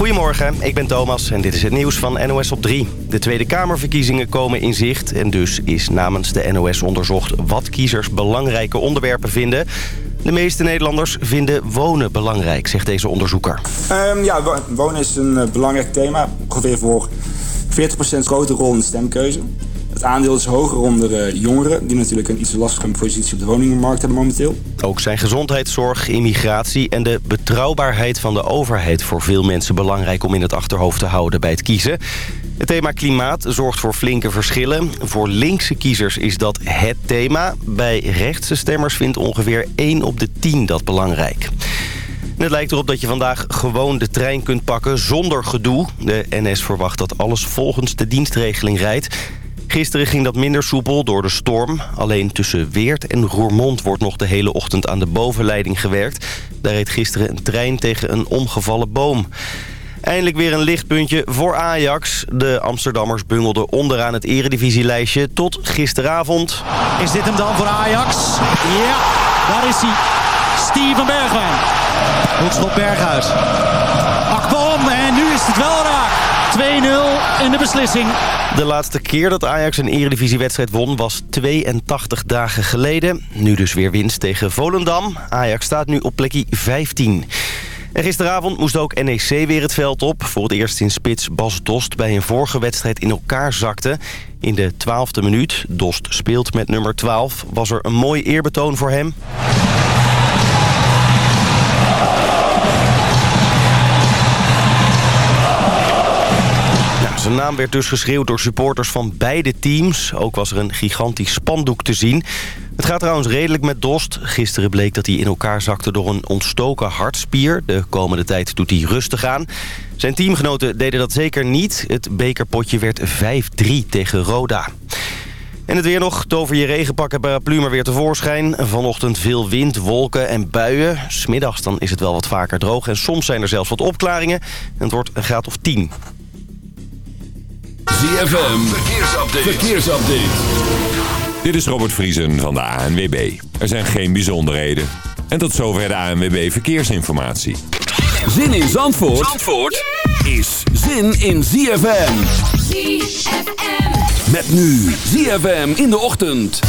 Goedemorgen, ik ben Thomas en dit is het nieuws van NOS op 3. De Tweede Kamerverkiezingen komen in zicht en dus is namens de NOS onderzocht wat kiezers belangrijke onderwerpen vinden. De meeste Nederlanders vinden wonen belangrijk, zegt deze onderzoeker. Um, ja, wonen is een uh, belangrijk thema. Ongeveer voor 40% grote rol in de stemkeuze. Het aandeel is hoger onder jongeren... die natuurlijk een iets lastige positie op de woningmarkt hebben momenteel. Ook zijn gezondheidszorg, immigratie en de betrouwbaarheid van de overheid... voor veel mensen belangrijk om in het achterhoofd te houden bij het kiezen. Het thema klimaat zorgt voor flinke verschillen. Voor linkse kiezers is dat het thema. Bij rechtse stemmers vindt ongeveer 1 op de 10 dat belangrijk. het lijkt erop dat je vandaag gewoon de trein kunt pakken zonder gedoe. De NS verwacht dat alles volgens de dienstregeling rijdt. Gisteren ging dat minder soepel door de storm. Alleen tussen Weert en Roermond wordt nog de hele ochtend aan de bovenleiding gewerkt. Daar reed gisteren een trein tegen een omgevallen boom. Eindelijk weer een lichtpuntje voor Ajax. De Amsterdammers bungelden onderaan het eredivisielijstje tot gisteravond. Is dit hem dan voor Ajax? Ja, daar is hij. Steven Bergwijn. Hoekschop Berghuis. Akbom en nu is het wel raak. 2-0 de beslissing. De laatste keer dat Ajax een eredivisiewedstrijd won was 82 dagen geleden. Nu dus weer winst tegen Volendam. Ajax staat nu op plekje 15. En gisteravond moest ook NEC weer het veld op. Voor het eerst in spits Bas Dost bij een vorige wedstrijd in elkaar zakte. In de twaalfde minuut, Dost speelt met nummer 12, was er een mooi eerbetoon voor hem. Zijn naam werd dus geschreeuwd door supporters van beide teams. Ook was er een gigantisch spandoek te zien. Het gaat trouwens redelijk met Dost. Gisteren bleek dat hij in elkaar zakte door een ontstoken hartspier. De komende tijd doet hij rustig aan. Zijn teamgenoten deden dat zeker niet. Het bekerpotje werd 5-3 tegen Roda. En het weer nog. Tover je regenpak en paraplu maar weer tevoorschijn. Vanochtend veel wind, wolken en buien. Smiddags dan is het wel wat vaker droog. En soms zijn er zelfs wat opklaringen. En het wordt een graad of 10. ZFM, verkeersupdate. verkeersupdate. Dit is Robert Vriesen van de ANWB. Er zijn geen bijzonderheden. En tot zover de ANWB Verkeersinformatie. Zin in Zandvoort, Zandvoort is zin in ZFM. ZFM. Met nu ZFM in de ochtend.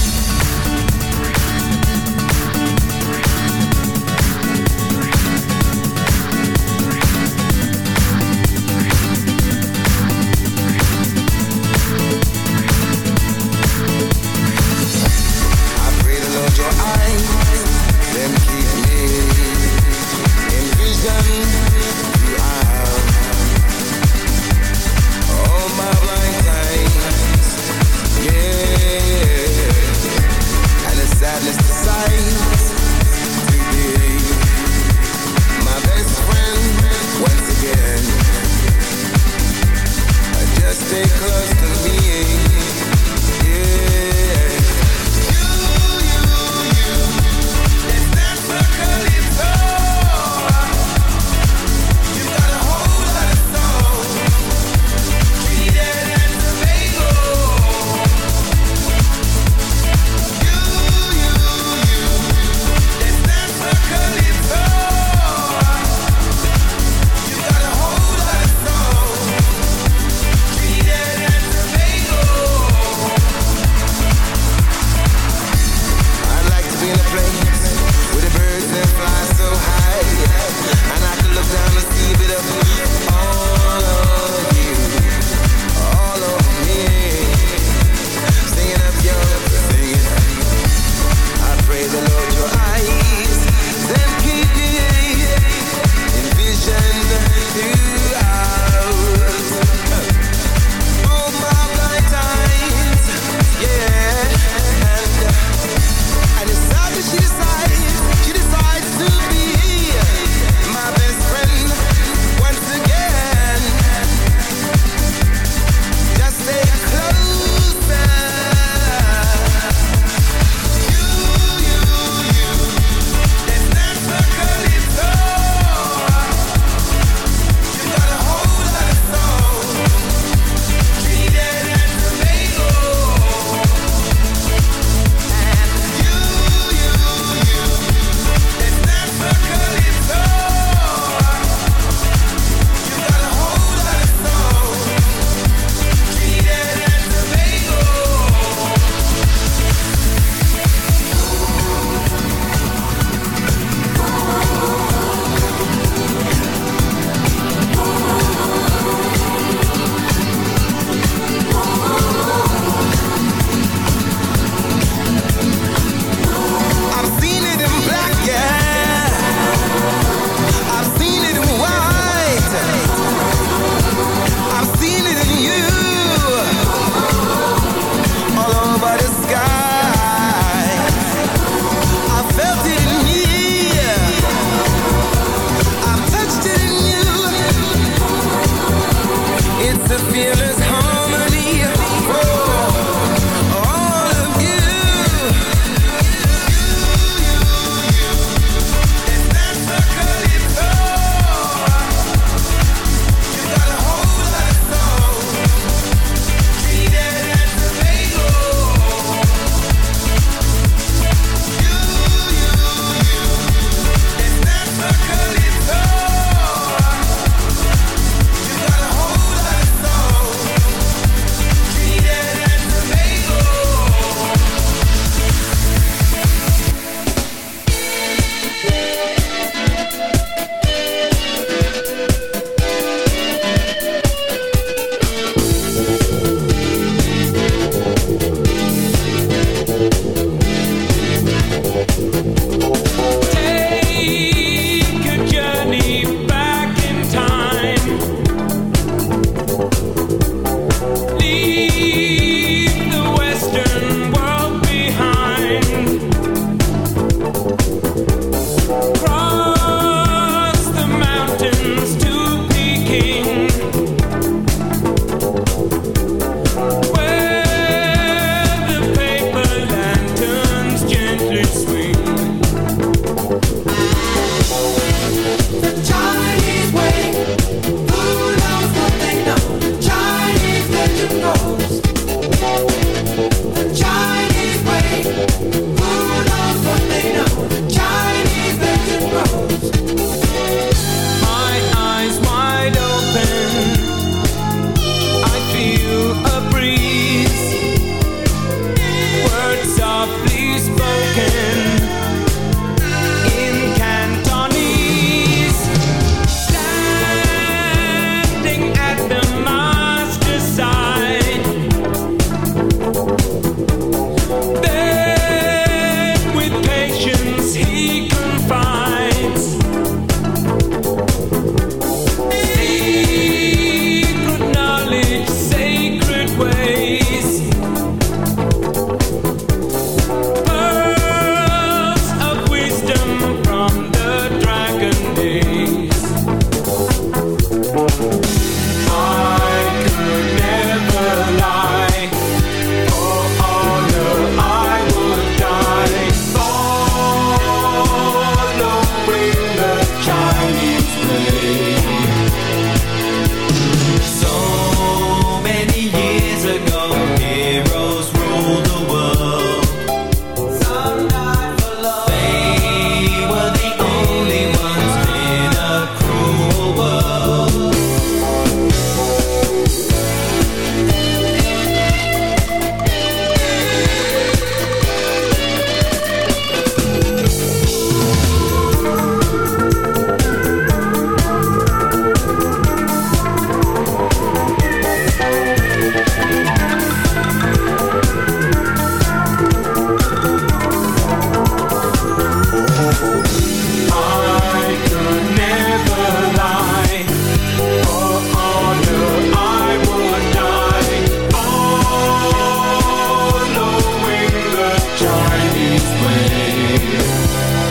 Chinese way.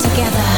together.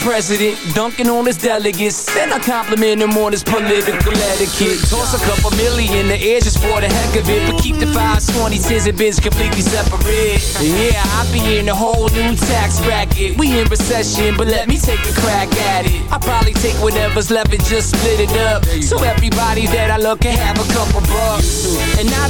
president, dunking on his delegates. Then I compliment him on his political etiquette. Toss a couple million the air just for the heck of it. But keep the fives, 20s, and bins completely separate. Yeah, I'll be in a whole new tax bracket. We in recession, but let me take a crack at it. I probably take whatever's left and just split it up. So everybody that I love can have a couple bucks. And not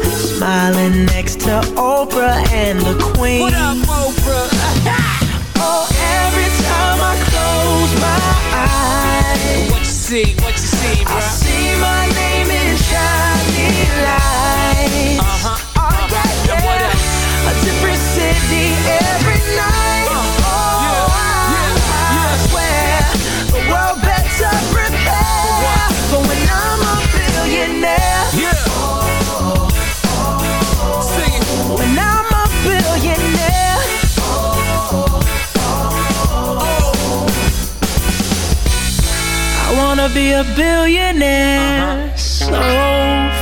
smiling next to Oprah and the Queen. what up, Oprah? Oh, every time I close my eyes, what you see, what you see, bro? Be a billionaire so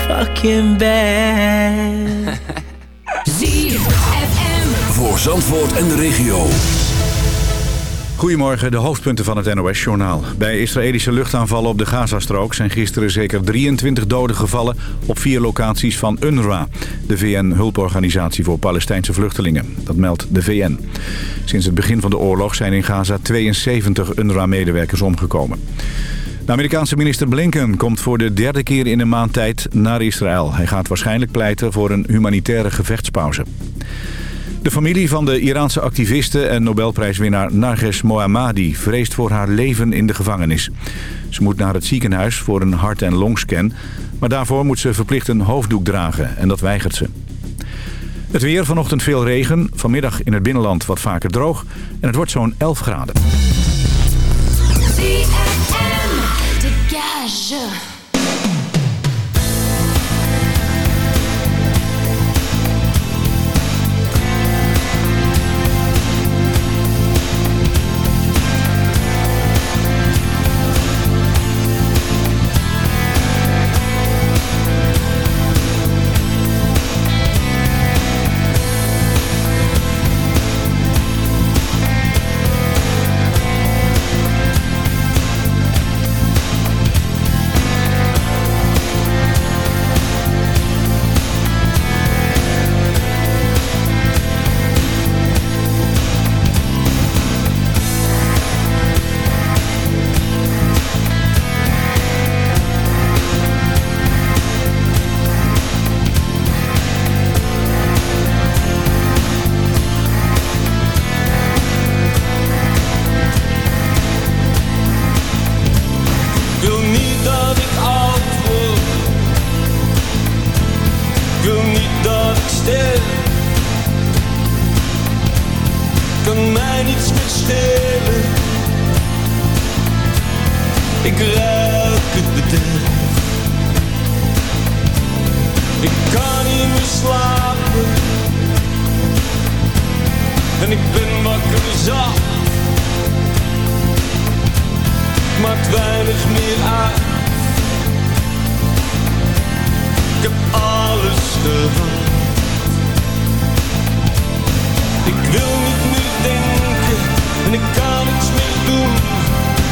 fucking bad. Voor Zandvoort en de regio. Goedemorgen, de hoofdpunten van het NOS-journaal. Bij Israëlische luchtaanvallen op de Gazastrook zijn gisteren zeker 23 doden gevallen op vier locaties van UNRWA, de VN-hulporganisatie voor Palestijnse vluchtelingen. Dat meldt de VN. Sinds het begin van de oorlog zijn in Gaza 72 UNRWA-medewerkers omgekomen. De Amerikaanse minister Blinken komt voor de derde keer in een maand tijd naar Israël. Hij gaat waarschijnlijk pleiten voor een humanitaire gevechtspauze. De familie van de Iraanse activiste en Nobelprijswinnaar Narges Mohammadi vreest voor haar leven in de gevangenis. Ze moet naar het ziekenhuis voor een hart- en longscan, maar daarvoor moet ze verplicht een hoofddoek dragen en dat weigert ze. Het weer, vanochtend veel regen, vanmiddag in het binnenland wat vaker droog en het wordt zo'n 11 graden.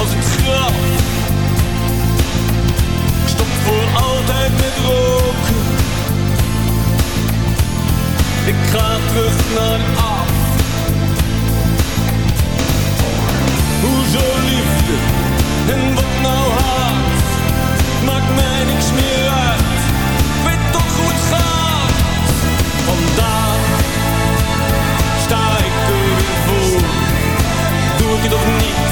als ik graf. Ik stop voor altijd met roken. Ik ga terug naar af. Hoezo liefde en wat nou haat? Maakt mij niks meer uit. Ik weet toch hoe het gaat. Vandaag sta ik er weer voor. Doe ik het of niet?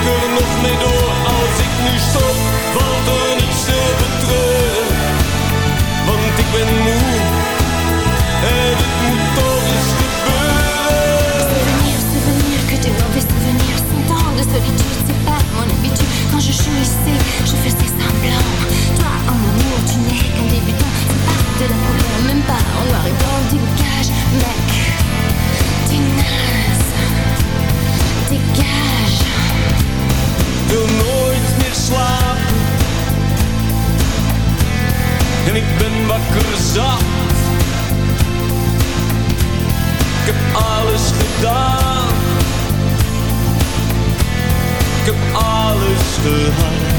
Ik er nog mee door? Als ik nu stop, valt er niets te betreuren. Want ik ben moe en het moet toch eens gebeuren. Souvenir, souvenir, que des mauvais souvenirs Cent de solitude, c'est pas mon habitude Quand je jouissais, je wil nooit meer slapen. En ik ben wakker zat. Ik heb alles gedaan. Ik heb alles gehad.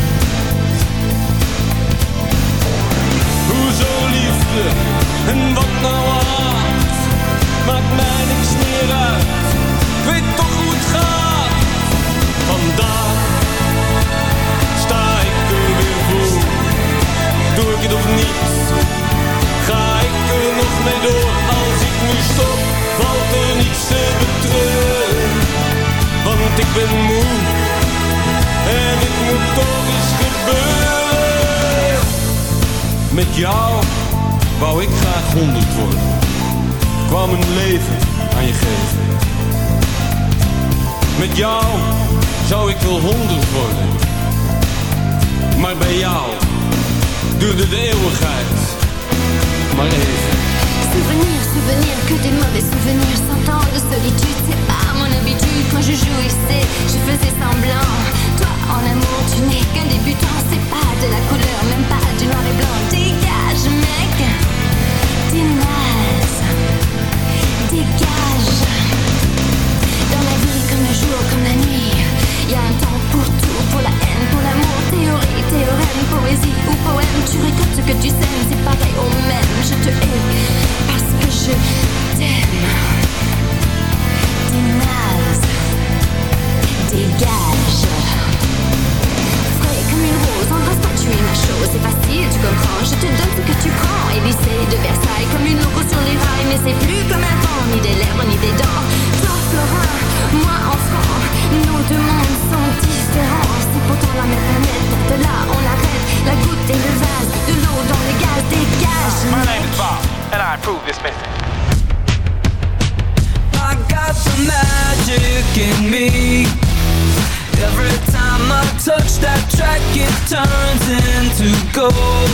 turns into gold.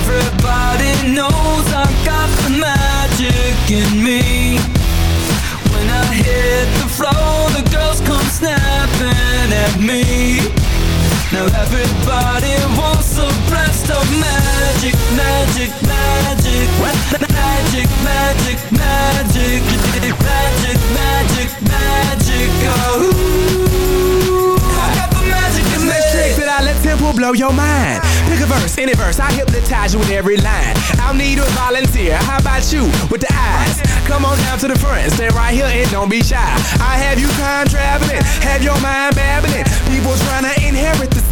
Everybody knows I got the magic in me. When I hit the floor, the girls come snapping at me. Now everybody wants a blast of magic, magic, magic Magic, magic, magic Magic, magic, magic, oh. I got the magic in me. Let tempo blow your mind. Pick a verse, any verse, I hypnotize you with every line. I'll need a volunteer. How about you with the eyes? come on down to the front, stay right here and don't be shy. I have you time traveling, have your mind babbling. People trying to inherit the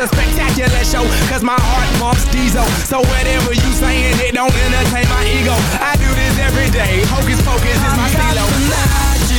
a spectacular show, cause my heart pumps diesel. So whatever you saying, it don't entertain my ego. I do this every day. Hocus pocus is my stilo.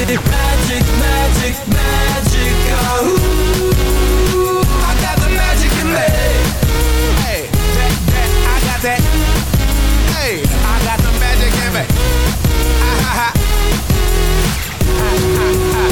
magic, magic. Oh, I got the magic in me. Hey, I got that. Hey, I got the magic in me. Ha, ha. Ah, ah, ah,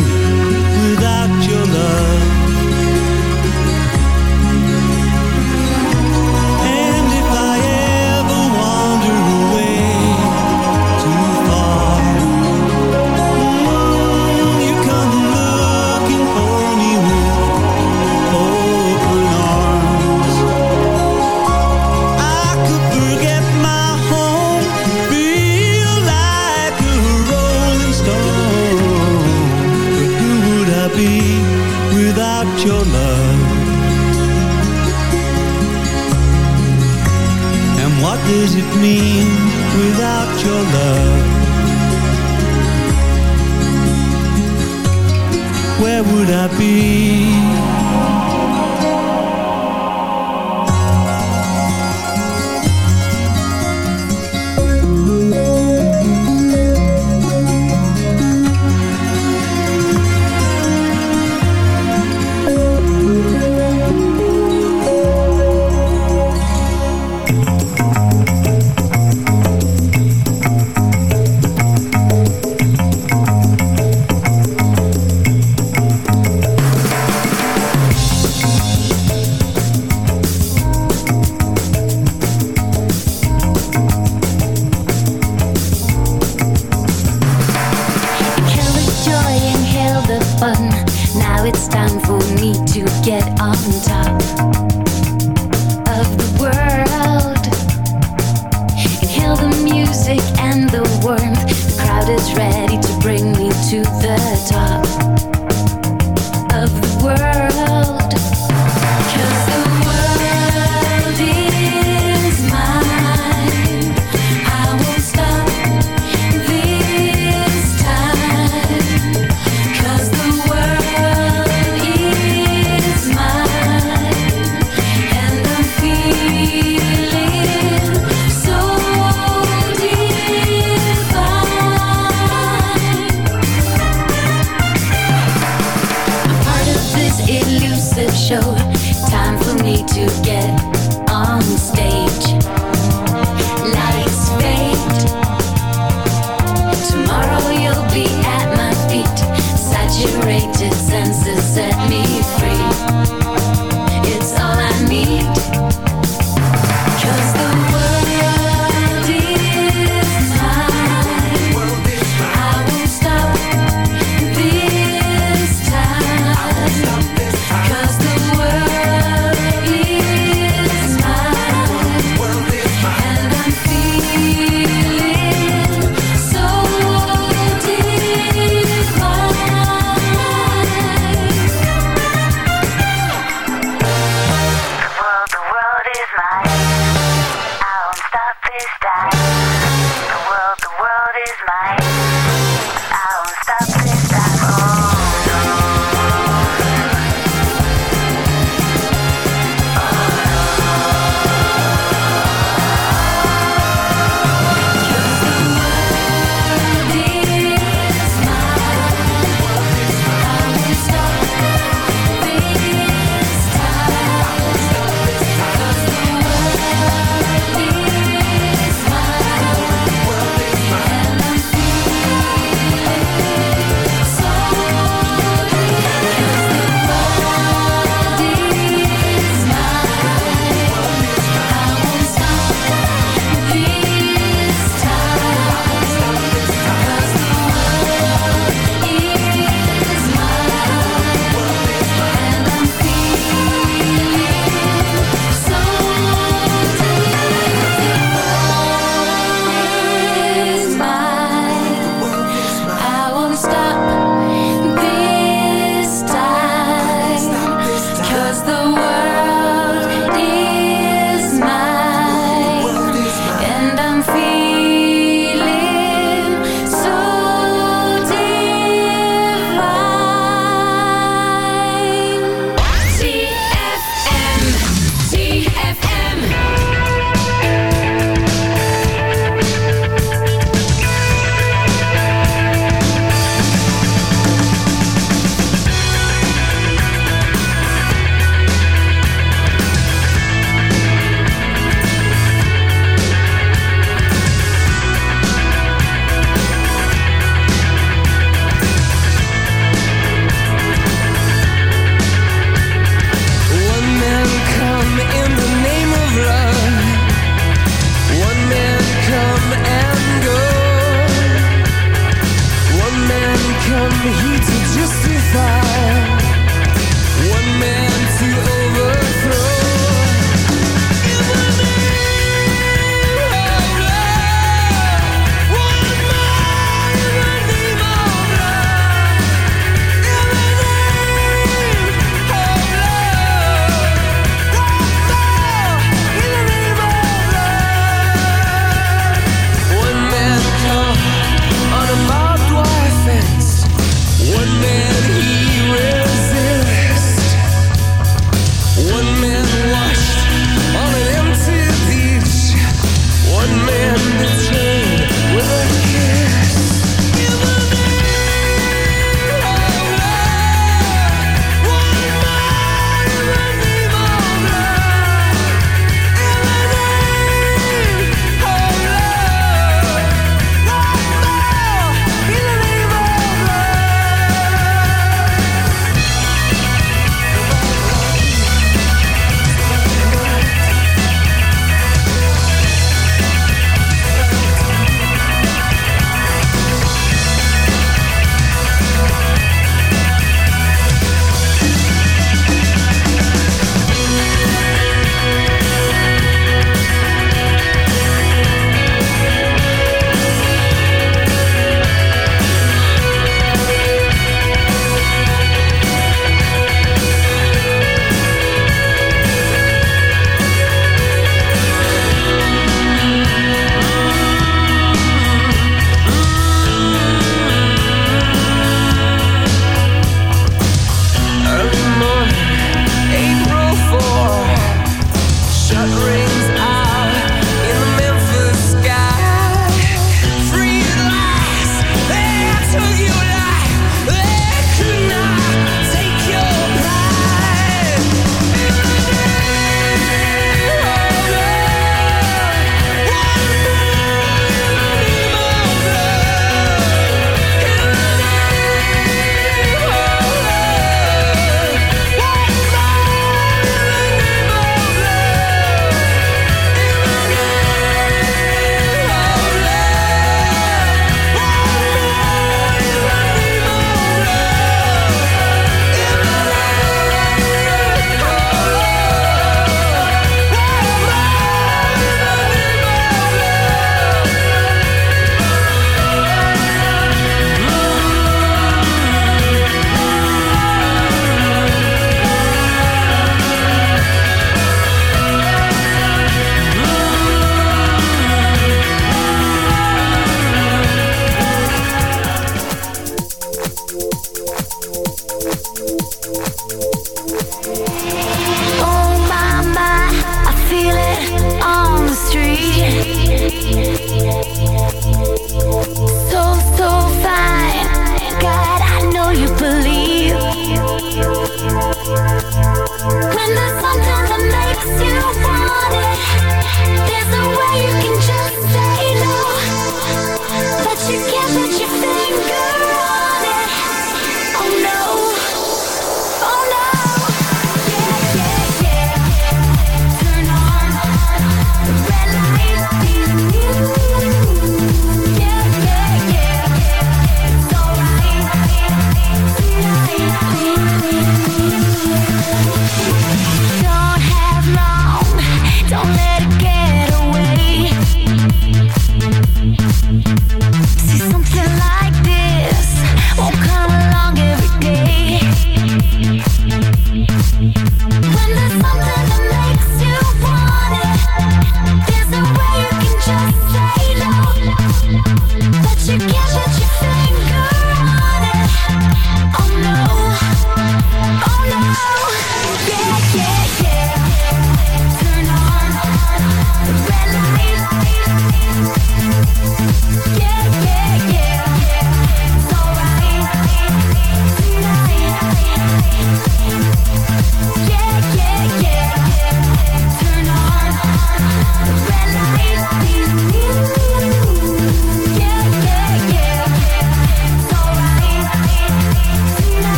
this elusive show. Time for me to get on stage.